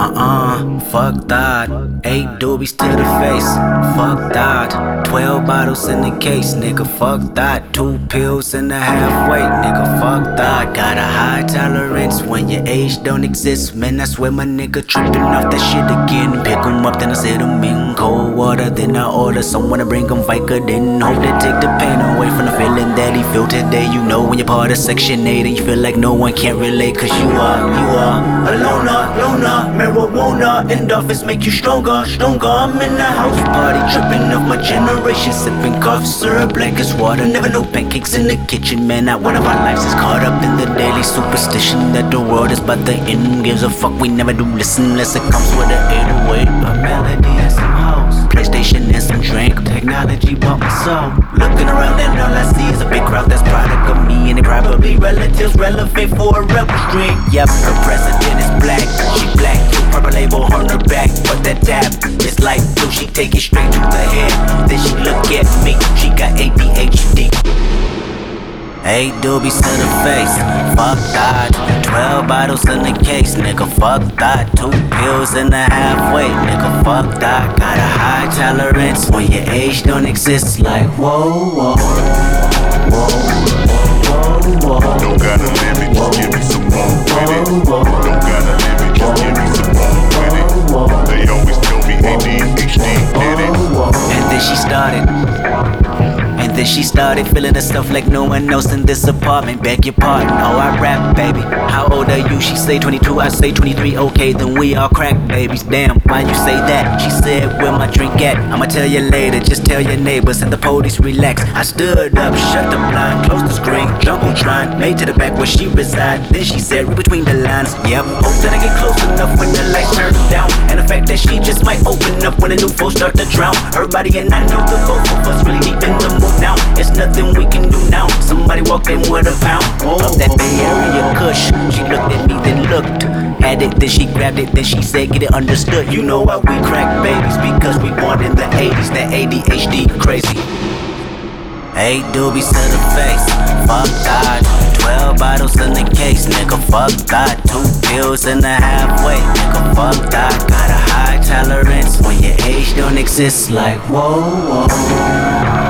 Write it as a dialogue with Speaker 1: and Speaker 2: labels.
Speaker 1: Uh-uh, fuck that. Eight doobies to the face, fuck that. Twelve bottles in the case, nigga, fuck that. Two pills in the halfway, nigga, fuck that. Got a high tolerance when your age don't exist. Man, I swear my nigga tripping off that shit again. Pick 'em up, then I set 'em in cold water. Then I order someone to bring 'em Vicodin. Then hope they take the pain away from the feeling that he feel today. You know when you're part of Section 8 and you feel like no one can relate, cause you are, you are a loner, loner, marijuana. Endorphins make you stronger, stronger. I'm in the house party, tripping off my generation, sipping cough syrup like it's water. Never no pancakes in the kitchen, man. Not one of our lives is caught up in the daily superstition that the world is but the end. Gives a fuck, we never do listen unless it comes with an 808, a melody and some house. PlayStation and some drink, technology bump my soul. Looking around and all I see is a big crowd that's product of me and they probably relatives relevant for a rebel string. Yep, her president is black, she black, purple label on her back, but that dab is like blue. She take it straight to the head, then she look at me. She got ADHD. Eight doobies to the face, fuck that. Twelve bottles in the case, nigga, fuck that. Two pills in the halfway, nigga, fuck that. Got a high tolerance when your age don't exist. Like whoa, whoa, whoa, whoa, started feeling the stuff like no one else in this apartment. Beg your pardon, oh I rap, baby. How old are you? She say 22, I say 23. Okay, then we all crack babies. Damn, why you say that? She said, Where my drink at? I'ma tell you later. Just tell your neighbors and the police relax. I stood up, shut the blind, closed the screen, jumbotron, made to the back where she reside. Then she said, Read between the lines. Yep, oh, hope that I get close enough when the lights turn down. And the fact that she just might open up when the new folks start to drown. Her body and I know the both of us really deep in the mood now. It's nothing we can do now. Somebody walked in with a pound of that Bay Area Kush. She looked at me, then looked. Had it, then she grabbed it, then she said, Get it understood. You know why we crack babies because we born in the 80s. That ADHD crazy. Eight doobies to the face, fuck that. Twelve bottles in the case, nigga, fuck that. Two pills in the halfway, nigga, fuck that. Got a high tolerance when your age don't exist. Like whoa, whoa,